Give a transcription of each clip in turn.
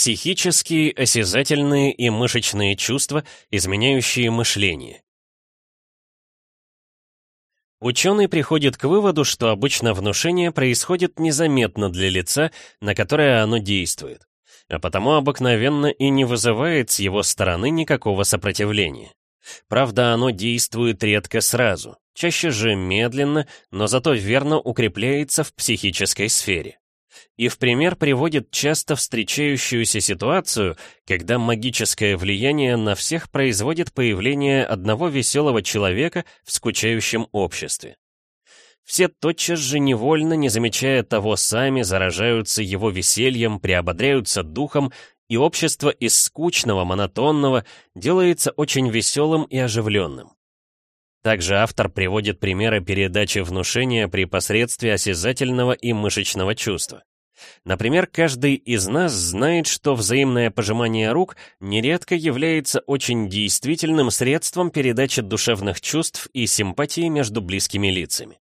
Психические, осязательные и мышечные чувства, изменяющие мышление. Ученый приходит к выводу, что обычно внушение происходит незаметно для лица, на которое оно действует, а потому обыкновенно и не вызывает с его стороны никакого сопротивления. Правда, оно действует редко сразу, чаще же медленно, но зато верно укрепляется в психической сфере. И в пример приводит часто встречающуюся ситуацию, когда магическое влияние на всех производит появление одного веселого человека в скучающем обществе. Все тотчас же невольно, не замечая того, сами заражаются его весельем, приободряются духом, и общество из скучного, монотонного делается очень веселым и оживленным. Также автор приводит примеры передачи внушения при посредстве осязательного и мышечного чувства. Например, каждый из нас знает, что взаимное пожимание рук нередко является очень действительным средством передачи душевных чувств и симпатии между близкими лицами.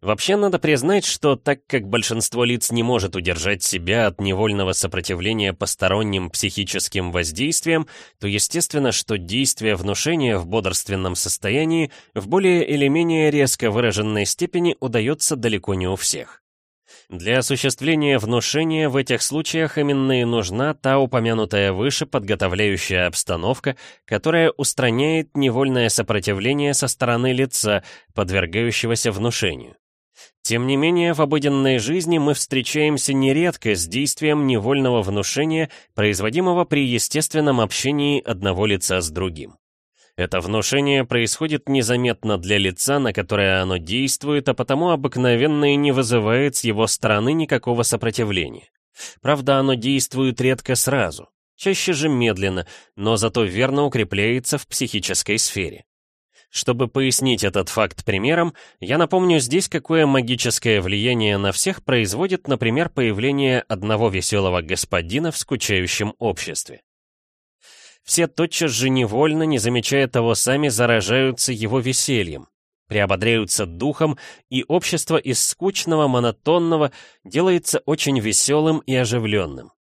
Вообще надо признать, что так как большинство лиц не может удержать себя от невольного сопротивления посторонним психическим воздействиям, то естественно, что действие внушения в бодрственном состоянии в более или менее резко выраженной степени удается далеко не у всех. Для осуществления внушения в этих случаях именно и нужна та упомянутая выше подготовляющая обстановка, которая устраняет невольное сопротивление со стороны лица, подвергающегося внушению. Тем не менее, в обыденной жизни мы встречаемся нередко с действием невольного внушения, производимого при естественном общении одного лица с другим. Это внушение происходит незаметно для лица, на которое оно действует, а потому обыкновенно и не вызывает с его стороны никакого сопротивления. Правда, оно действует редко сразу, чаще же медленно, но зато верно укрепляется в психической сфере. Чтобы пояснить этот факт примером, я напомню здесь, какое магическое влияние на всех производит, например, появление одного веселого господина в скучающем обществе. Все тотчас же невольно, не замечая того, сами заражаются его весельем, приободряются духом, и общество из скучного, монотонного делается очень веселым и оживленным.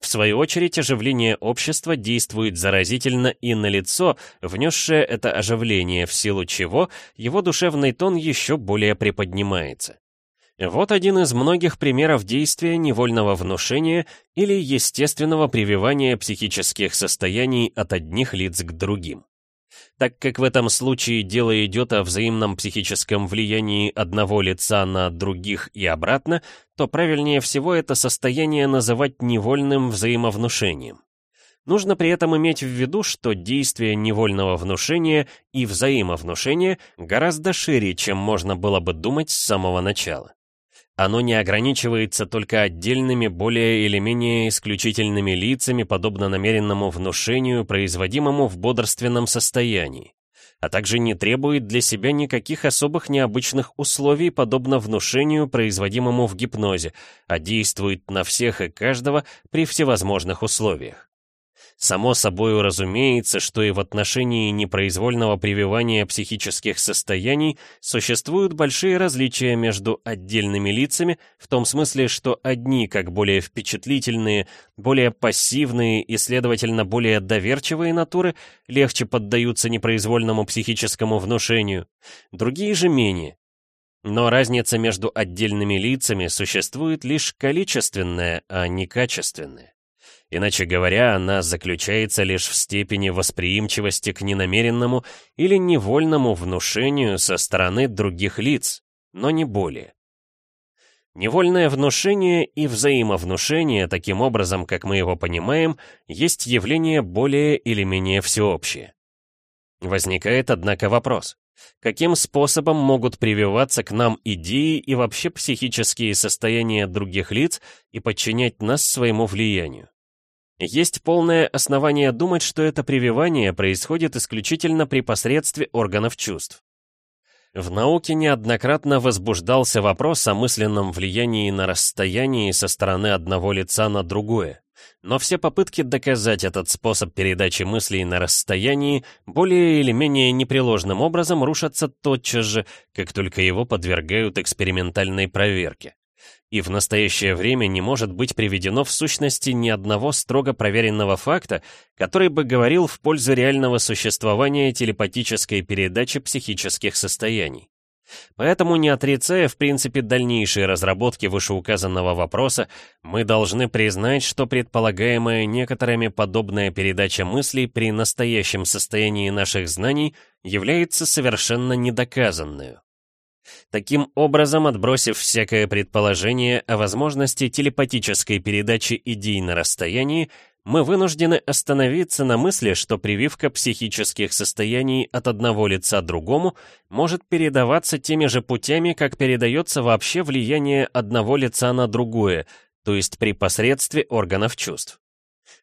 В свою очередь, оживление общества действует заразительно и на лицо, внесшее это оживление, в силу чего его душевный тон еще более приподнимается. Вот один из многих примеров действия невольного внушения или естественного прививания психических состояний от одних лиц к другим. Так как в этом случае дело идет о взаимном психическом влиянии одного лица на других и обратно, то правильнее всего это состояние называть невольным взаимовнушением. Нужно при этом иметь в виду, что действие невольного внушения и взаимовнушения гораздо шире, чем можно было бы думать с самого начала. Оно не ограничивается только отдельными, более или менее исключительными лицами, подобно намеренному внушению, производимому в бодрственном состоянии, а также не требует для себя никаких особых необычных условий, подобно внушению, производимому в гипнозе, а действует на всех и каждого при всевозможных условиях. Само собой разумеется, что и в отношении непроизвольного прививания психических состояний существуют большие различия между отдельными лицами, в том смысле, что одни, как более впечатлительные, более пассивные и, следовательно, более доверчивые натуры, легче поддаются непроизвольному психическому внушению, другие же менее. Но разница между отдельными лицами существует лишь количественная, а не качественная. Иначе говоря, она заключается лишь в степени восприимчивости к ненамеренному или невольному внушению со стороны других лиц, но не более. Невольное внушение и взаимовнушение, таким образом, как мы его понимаем, есть явление более или менее всеобщее. Возникает, однако, вопрос. Каким способом могут прививаться к нам идеи и вообще психические состояния других лиц и подчинять нас своему влиянию? Есть полное основание думать, что это прививание происходит исключительно при посредстве органов чувств. В науке неоднократно возбуждался вопрос о мысленном влиянии на расстоянии со стороны одного лица на другое. Но все попытки доказать этот способ передачи мыслей на расстоянии более или менее непреложным образом рушатся тотчас же, как только его подвергают экспериментальной проверке. И в настоящее время не может быть приведено в сущности ни одного строго проверенного факта, который бы говорил в пользу реального существования телепатической передачи психических состояний. Поэтому, не отрицая в принципе дальнейшие разработки вышеуказанного вопроса, мы должны признать, что предполагаемая некоторыми подобная передача мыслей при настоящем состоянии наших знаний является совершенно недоказанной. Таким образом, отбросив всякое предположение о возможности телепатической передачи идей на расстоянии, мы вынуждены остановиться на мысли, что прививка психических состояний от одного лица другому может передаваться теми же путями, как передается вообще влияние одного лица на другое, то есть при посредстве органов чувств.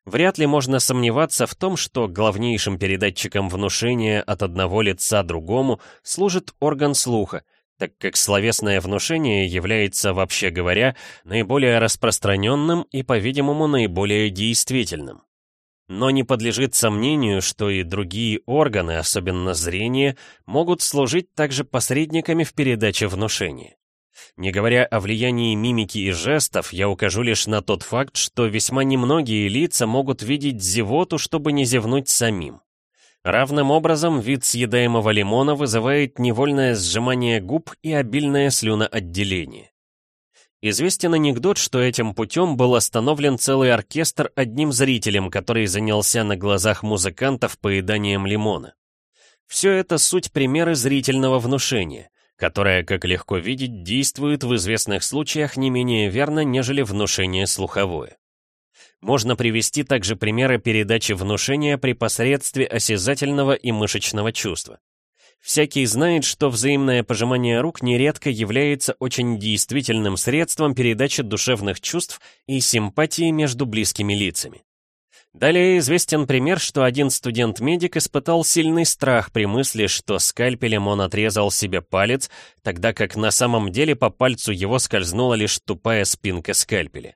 Вряд ли можно сомневаться в том, что главнейшим передатчиком внушения от одного лица другому служит орган слуха — так как словесное внушение является, вообще говоря, наиболее распространенным и, по-видимому, наиболее действительным. Но не подлежит сомнению, что и другие органы, особенно зрение, могут служить также посредниками в передаче внушения. Не говоря о влиянии мимики и жестов, я укажу лишь на тот факт, что весьма немногие лица могут видеть зевоту, чтобы не зевнуть самим. Равным образом вид съедаемого лимона вызывает невольное сжимание губ и обильное слюноотделение. Известен анекдот, что этим путем был остановлен целый оркестр одним зрителем, который занялся на глазах музыкантов поеданием лимона. Все это суть примеры зрительного внушения, которое, как легко видеть, действует в известных случаях не менее верно, нежели внушение слуховое. Можно привести также примеры передачи внушения при посредстве осязательного и мышечного чувства. Всякий знает, что взаимное пожимание рук нередко является очень действительным средством передачи душевных чувств и симпатии между близкими лицами. Далее известен пример, что один студент-медик испытал сильный страх при мысли, что скальпелем он отрезал себе палец, тогда как на самом деле по пальцу его скользнула лишь тупая спинка скальпеля.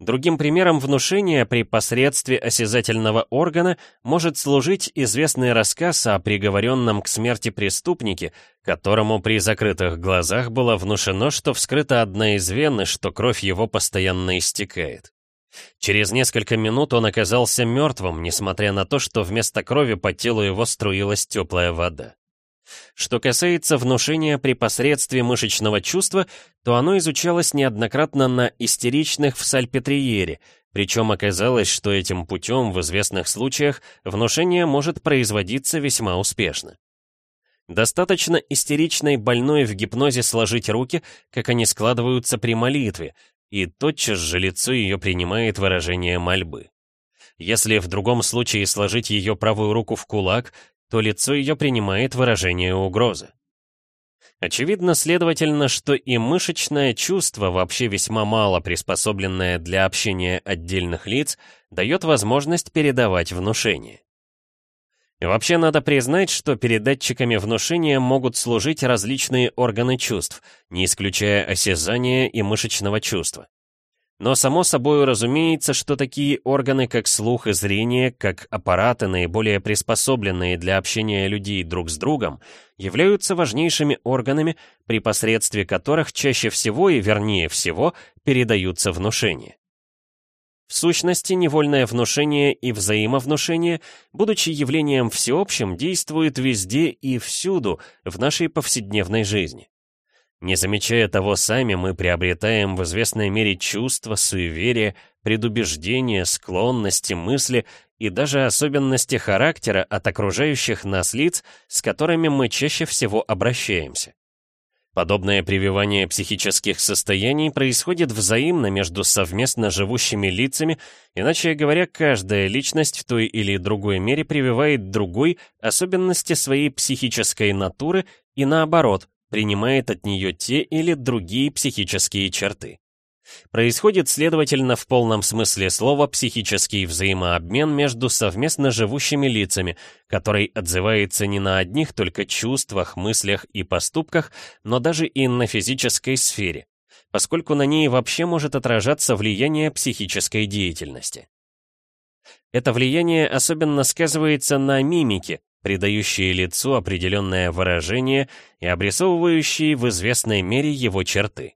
Другим примером внушения при посредстве осязательного органа может служить известный рассказ о приговоренном к смерти преступнике, которому при закрытых глазах было внушено, что вскрыта одна из вен и что кровь его постоянно истекает. Через несколько минут он оказался мертвым, несмотря на то, что вместо крови по телу его струилась теплая вода. Что касается внушения при посредстве мышечного чувства, то оно изучалось неоднократно на истеричных в Сальпетриере, причем оказалось, что этим путем в известных случаях внушение может производиться весьма успешно. Достаточно истеричной больной в гипнозе сложить руки, как они складываются при молитве, и тотчас же лицо ее принимает выражение мольбы. Если в другом случае сложить ее правую руку в кулак, то лицо ее принимает выражение угрозы. Очевидно, следовательно, что и мышечное чувство, вообще весьма мало приспособленное для общения отдельных лиц, дает возможность передавать внушение. И вообще надо признать, что передатчиками внушения могут служить различные органы чувств, не исключая осязания и мышечного чувства. Но само собой разумеется, что такие органы, как слух и зрение, как аппараты, наиболее приспособленные для общения людей друг с другом, являются важнейшими органами, при посредстве которых чаще всего и вернее всего передаются внушения. В сущности, невольное внушение и взаимовнушение, будучи явлением всеобщим, действует везде и всюду в нашей повседневной жизни. Не замечая того сами, мы приобретаем в известной мере чувства, суеверия, предубеждения, склонности, мысли и даже особенности характера от окружающих нас лиц, с которыми мы чаще всего обращаемся. Подобное прививание психических состояний происходит взаимно между совместно живущими лицами, иначе говоря, каждая личность в той или другой мере прививает другой особенности своей психической натуры и наоборот, принимает от нее те или другие психические черты. Происходит, следовательно, в полном смысле слова психический взаимообмен между совместно живущими лицами, который отзывается не на одних только чувствах, мыслях и поступках, но даже и на физической сфере, поскольку на ней вообще может отражаться влияние психической деятельности. Это влияние особенно сказывается на мимике, придающие лицу определенное выражение и обрисовывающие в известной мере его черты.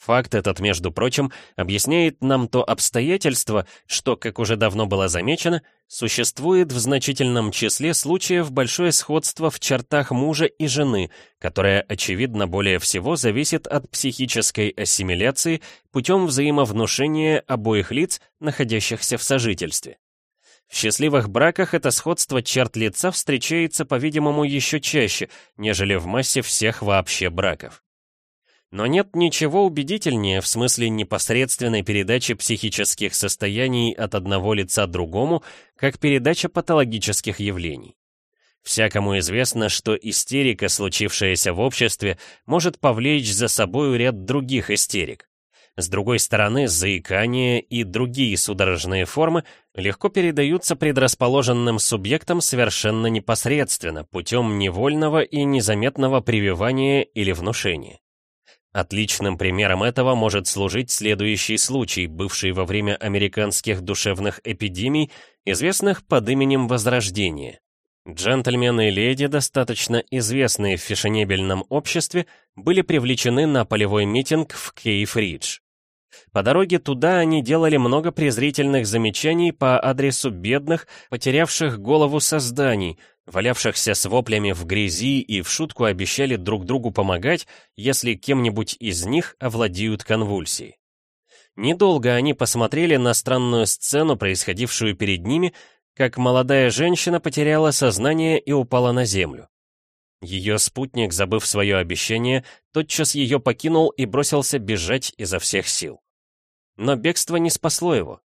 Факт этот, между прочим, объясняет нам то обстоятельство, что, как уже давно было замечено, существует в значительном числе случаев большое сходство в чертах мужа и жены, которое, очевидно, более всего зависит от психической ассимиляции путем взаимовнушения обоих лиц, находящихся в сожительстве. В счастливых браках это сходство черт лица встречается, по-видимому, еще чаще, нежели в массе всех вообще браков. Но нет ничего убедительнее в смысле непосредственной передачи психических состояний от одного лица другому, как передача патологических явлений. Всякому известно, что истерика, случившаяся в обществе, может повлечь за собой ряд других истерик. С другой стороны, заикание и другие судорожные формы легко передаются предрасположенным субъектам совершенно непосредственно, путем невольного и незаметного прививания или внушения. Отличным примером этого может служить следующий случай, бывший во время американских душевных эпидемий, известных под именем Возрождения. Джентльмены и леди, достаточно известные в фешенебельном обществе, были привлечены на полевой митинг в Кейф-Ридж. По дороге туда они делали много презрительных замечаний по адресу бедных, потерявших голову созданий, валявшихся с воплями в грязи и в шутку обещали друг другу помогать, если кем-нибудь из них овладеют конвульсии. Недолго они посмотрели на странную сцену, происходившую перед ними, как молодая женщина потеряла сознание и упала на землю. Ее спутник, забыв свое обещание, тотчас ее покинул и бросился бежать изо всех сил. Но бегство не спасло его.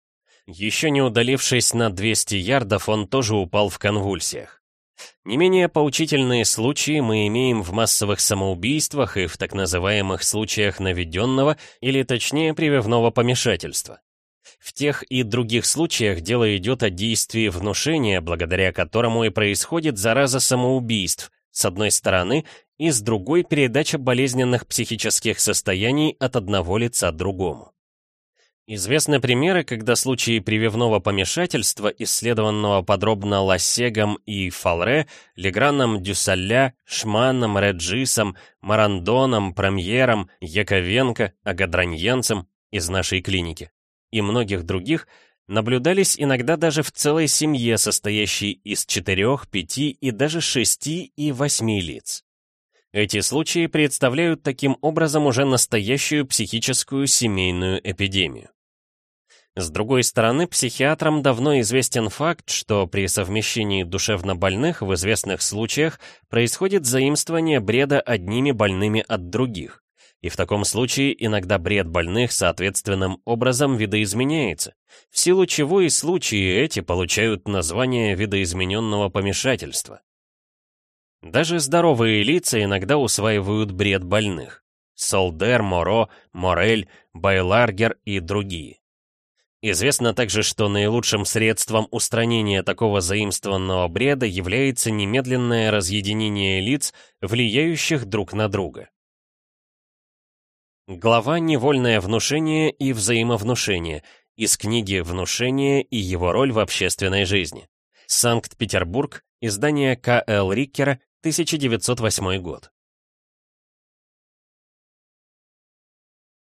Еще не удалившись на 200 ярдов, он тоже упал в конвульсиях. Не менее поучительные случаи мы имеем в массовых самоубийствах и в так называемых случаях наведенного, или точнее прививного помешательства. В тех и других случаях дело идет о действии внушения, благодаря которому и происходит зараза самоубийств, с одной стороны, и с другой передача болезненных психических состояний от одного лица другому. Известны примеры, когда случаи прививного помешательства, исследованного подробно Лассегом и Фалре, Леграном Дюссалля, Шманом, Реджисом, Марандоном, Премьером, Яковенко, Агадраньенцем из нашей клиники и многих других, наблюдались иногда даже в целой семье, состоящей из четырех, пяти и даже шести и восьми лиц. Эти случаи представляют таким образом уже настоящую психическую семейную эпидемию. С другой стороны, психиатрам давно известен факт, что при совмещении душевнобольных в известных случаях происходит заимствование бреда одними больными от других. И в таком случае иногда бред больных соответственным образом видоизменяется, в силу чего и случаи эти получают название видоизмененного помешательства. Даже здоровые лица иногда усваивают бред больных. Солдер, Моро, Морель, Байларгер и другие. Известно также, что наилучшим средством устранения такого заимствованного бреда является немедленное разъединение лиц, влияющих друг на друга. Глава «Невольное внушение и взаимовнушение» из книги «Внушение и его роль в общественной жизни». Санкт-Петербург, издание К.Л. Риккера, 1908 год.